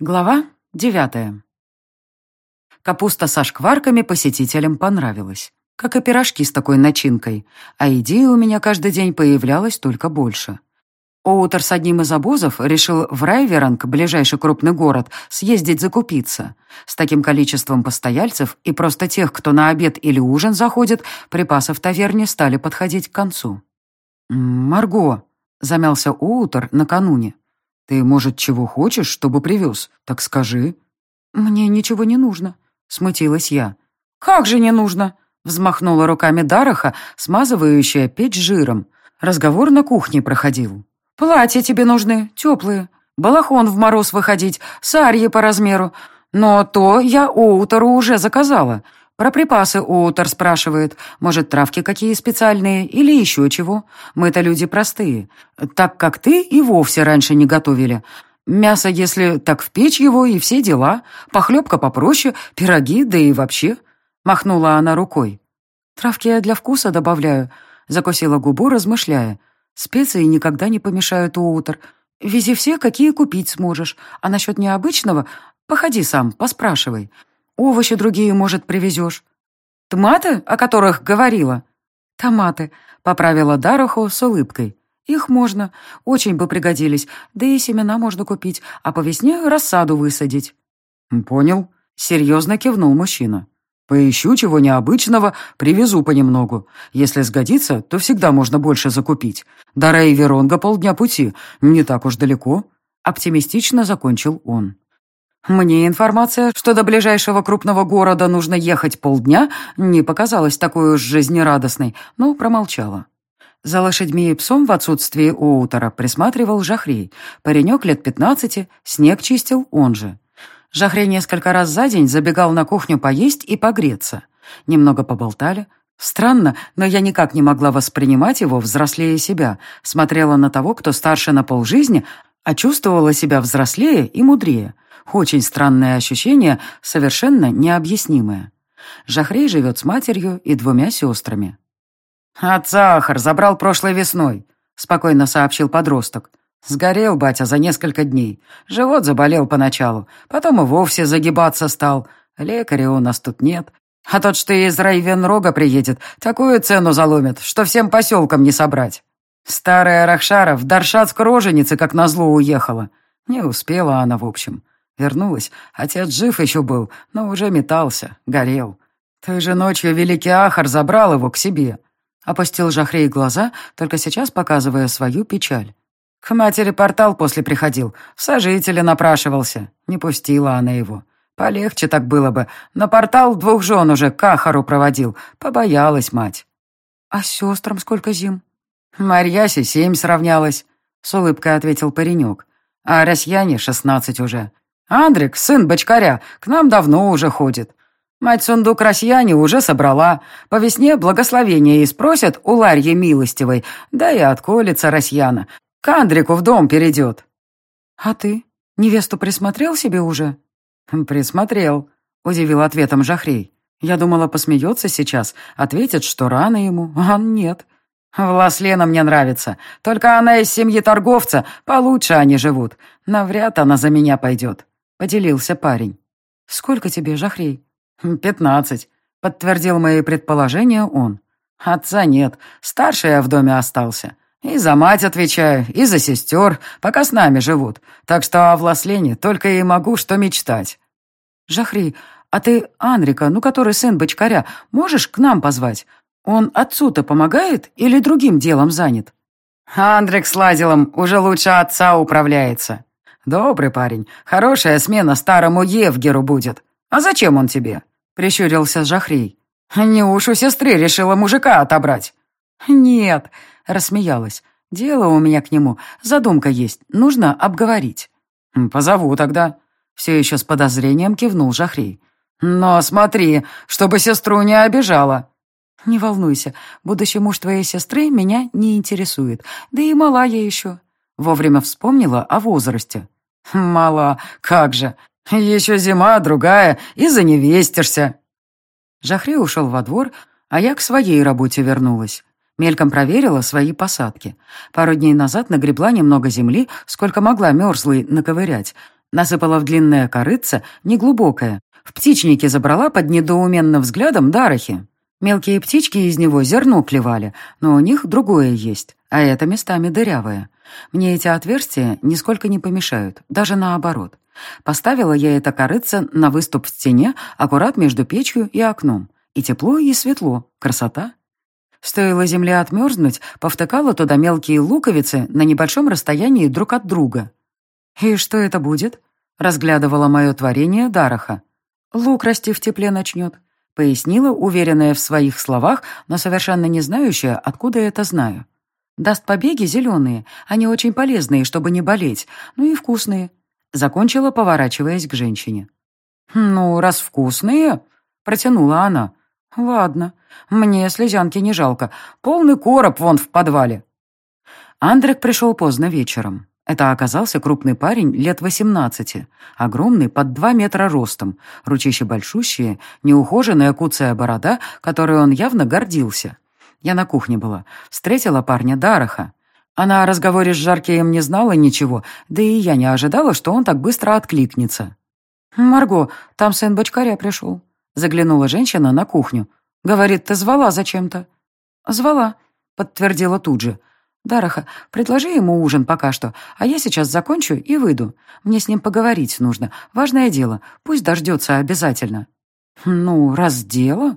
Глава девятая. Капуста со шкварками посетителям понравилась, как и пирожки с такой начинкой, а идей у меня каждый день появлялось только больше. Оутер с одним из обозов решил в Райверанг, ближайший крупный город, съездить закупиться. С таким количеством постояльцев и просто тех, кто на обед или ужин заходит, припасы в таверне стали подходить к концу. «Марго», — замялся Оутер накануне, «Ты, может, чего хочешь, чтобы привез? Так скажи». «Мне ничего не нужно», — смутилась я. «Как же не нужно?» — взмахнула руками Дараха, смазывающая печь жиром. Разговор на кухне проходил. «Платья тебе нужны, теплые. Балахон в мороз выходить, сарьи по размеру. Но то я Оутеру уже заказала. Про припасы Оутер спрашивает. Может, травки какие специальные или еще чего. Мы-то люди простые. Так как ты и вовсе раньше не готовили. Мясо, если так в печь его и все дела. Похлебка попроще, пироги, да и вообще. Махнула она рукой. Травки я для вкуса добавляю. Закусила губу, размышляя. Специи никогда не помешают Оутер. Вези все, какие купить сможешь. А насчет необычного, походи сам, поспрашивай. Овощи другие, может, привезешь. Томаты, о которых говорила? Томаты, поправила Даруху с улыбкой. Их можно, очень бы пригодились, да и семена можно купить, а по весне рассаду высадить. Понял, серьезно кивнул мужчина. Поищу чего необычного, привезу понемногу. Если сгодится, то всегда можно больше закупить. До Рейверонга полдня пути, не так уж далеко. Оптимистично закончил он. Мне информация, что до ближайшего крупного города нужно ехать полдня, не показалась такой уж жизнерадостной, но промолчала. За лошадьми и псом в отсутствии Оутера присматривал Жахрей. Паренек лет пятнадцати, снег чистил он же. Жахрей несколько раз за день забегал на кухню поесть и погреться. Немного поболтали. Странно, но я никак не могла воспринимать его взрослее себя, смотрела на того, кто старше на полжизни, а чувствовала себя взрослее и мудрее. Очень странное ощущение, совершенно необъяснимое. Жахрей живет с матерью и двумя сестрами. «От сахар забрал прошлой весной», — спокойно сообщил подросток. «Сгорел батя за несколько дней. Живот заболел поначалу, потом и вовсе загибаться стал. Лекаря у нас тут нет. А тот, что из Райвенрога приедет, такую цену заломит, что всем поселкам не собрать. Старая Рахшара в Даршатск роженице как назло уехала. Не успела она, в общем. Вернулась. Отец жив еще был, но уже метался, горел. Той же ночью великий Ахар забрал его к себе. Опустил Жахрей глаза, только сейчас показывая свою печаль. К матери портал после приходил, в сожители напрашивался. Не пустила она его. Полегче так было бы. На портал двух жен уже к Ахару проводил. Побоялась мать. «А сестрам сколько зим?» «Марьясе семь сравнялась», — с улыбкой ответил паренек. «А Расьяне шестнадцать уже. Андрик, сын бочкаря, к нам давно уже ходит. Мать сундук Расьяне уже собрала. По весне благословение и спросят у Ларьи Милостивой, да и отколется Расьяна. К Андрику в дом перейдет. А ты? Невесту присмотрел себе уже? Присмотрел, удивил ответом Жахрей. Я думала, посмеется сейчас, ответит, что рано ему, а нет. Власлена мне нравится, только она из семьи торговца, получше они живут. Навряд она за меня пойдет. — поделился парень. «Сколько тебе, Жахрей?» «Пятнадцать», — подтвердил мои предположения он. «Отца нет, старший я в доме остался. И за мать отвечаю, и за сестер, пока с нами живут. Так что о Власлене только и могу что мечтать». «Жахри, а ты Анрика, ну который сын бочкаря, можешь к нам позвать? Он отцу-то помогает или другим делом занят?» «Андрик с Лазилом уже лучше отца управляется», «Добрый парень. Хорошая смена старому Евгеру будет. А зачем он тебе?» — прищурился Жахрей. «Не уж у сестры решила мужика отобрать». «Нет», — рассмеялась. «Дело у меня к нему. Задумка есть. Нужно обговорить». «Позову тогда». Все еще с подозрением кивнул Жахрей. «Но смотри, чтобы сестру не обижала». «Не волнуйся, будущий муж твоей сестры меня не интересует. Да и мала я еще». Вовремя вспомнила о возрасте. «Мала, как же! Еще зима, другая, и заневестишься!» Жахри ушел во двор, а я к своей работе вернулась. Мельком проверила свои посадки. Пару дней назад нагребла немного земли, сколько могла мерзлой наковырять. Насыпала в длинное корыце, неглубокое. В птичнике забрала под недоуменным взглядом дарохи. Мелкие птички из него зерно клевали, но у них другое есть, а это местами дырявое. Мне эти отверстия нисколько не помешают, даже наоборот. Поставила я это корыце на выступ в стене, аккурат между печью и окном. И тепло, и светло. Красота. Стоило земле отмерзнуть, повтыкала туда мелкие луковицы на небольшом расстоянии друг от друга. «И что это будет?» — разглядывала мое творение Дараха. «Лук расти в тепле начнет», — пояснила, уверенная в своих словах, но совершенно не знающая, откуда это знаю. «Даст побеги зеленые, они очень полезные, чтобы не болеть, ну и вкусные», — закончила, поворачиваясь к женщине. «Ну, раз вкусные», — протянула она, «Ладно, мне слезянки не жалко. Полный короб вон в подвале». Андрек пришел поздно вечером. Это оказался крупный парень лет восемнадцати, огромный, под два метра ростом, ручище большущие, неухоженная куцая борода, которой он явно гордился. Я на кухне была, встретила парня Дараха. Она о разговоре с Жаркием не знала ничего, да и я не ожидала, что он так быстро откликнется. «Марго, там сын бочкаря пришел», Заглянула женщина на кухню. «Говорит, ты звала зачем-то?» «Звала», — подтвердила тут же. «Дараха, предложи ему ужин пока что, а я сейчас закончу и выйду. Мне с ним поговорить нужно. Важное дело. Пусть дождется обязательно». «Ну, раз дело...»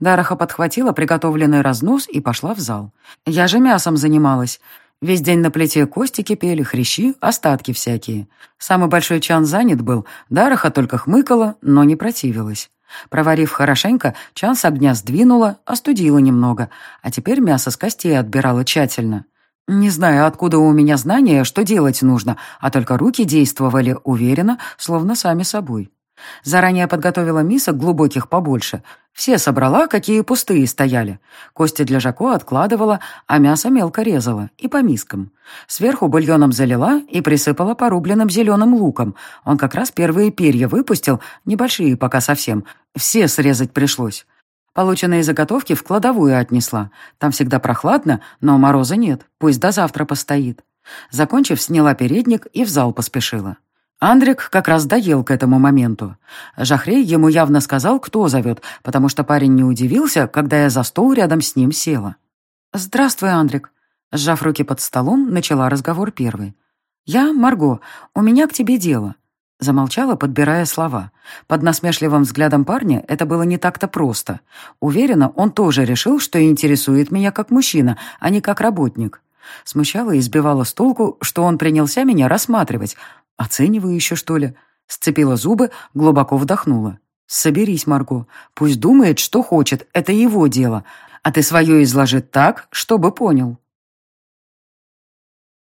Дараха подхватила приготовленный разнос и пошла в зал. «Я же мясом занималась. Весь день на плите кости кипели, хрящи, остатки всякие. Самый большой чан занят был. Дараха только хмыкала, но не противилась. Проварив хорошенько, чан с огня сдвинула, остудила немного, а теперь мясо с костей отбирала тщательно. Не знаю, откуда у меня знания, что делать нужно, а только руки действовали уверенно, словно сами собой. Заранее подготовила мисок глубоких побольше. Все собрала, какие пустые стояли. Кости для Жако откладывала, а мясо мелко резала. И по мискам. Сверху бульоном залила и присыпала порубленным зеленым луком. Он как раз первые перья выпустил, небольшие пока совсем. Все срезать пришлось. Полученные заготовки в кладовую отнесла. Там всегда прохладно, но мороза нет. Пусть до завтра постоит. Закончив, сняла передник и в зал поспешила. Андрик как раз доел к этому моменту. Жахрей ему явно сказал, кто зовет, потому что парень не удивился, когда я за стол рядом с ним села. «Здравствуй, Андрик», — сжав руки под столом, начала разговор первый. «Я Марго, у меня к тебе дело». Замолчала, подбирая слова. Под насмешливым взглядом парня это было не так-то просто. Уверена, он тоже решил, что интересует меня как мужчина, а не как работник. Смущала и сбивала с толку, что он принялся меня рассматривать, Оцениваю еще, что ли? Сцепила зубы, глубоко вдохнула. Соберись, Марго. Пусть думает, что хочет, это его дело. А ты свое изложи так, чтобы понял.